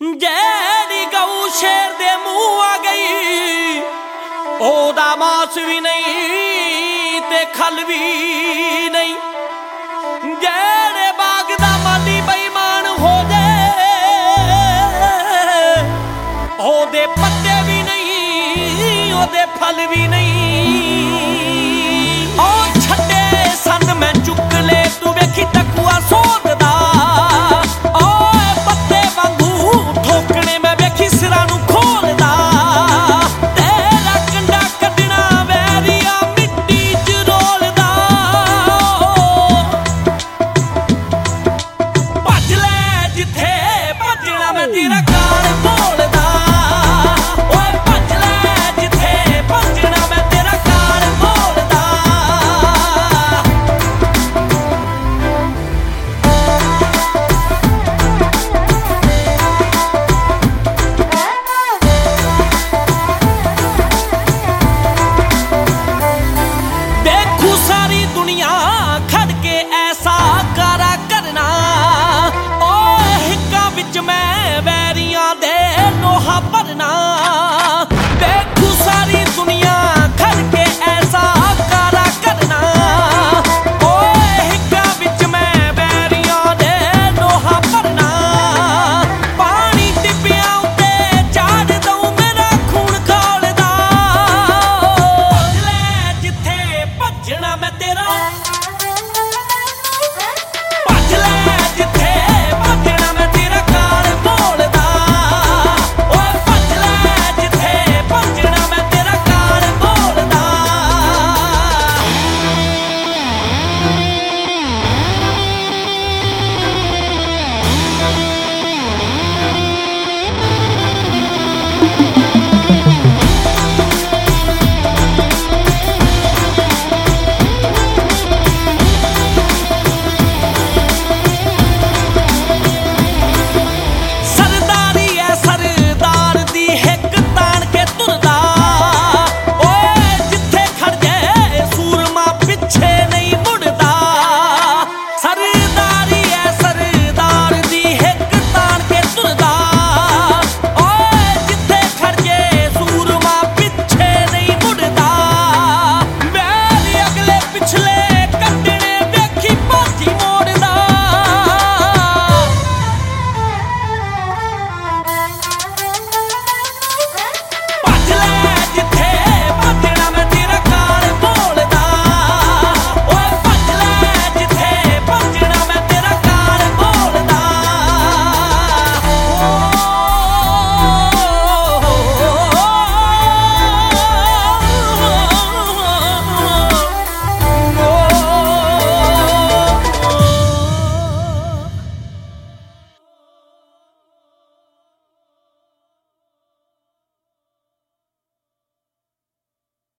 ਜਿਹੜੀ ਗਊ ਸ਼ੇਰ ਦੇ ਮੂੰਹ ਆ ਗਈ, ਉਹਦਾ ਮਾਸ ਵੀ ਨਹੀਂ ਤੇ ਖਲ ਵੀ ਨਹੀਂ। ਜਿਹੜੇ ਬਾਗ ਦਾ ਮਾਲੀ ਬੇਈਮਾਨ ਹੋ ਜੇ, ਉਹਦੇ ਪੱਤੇ ਵੀ ਨਹੀਂ, ਉਹਦੇ ਫਲ ਵੀ ਨਹੀਂ। tira a cara.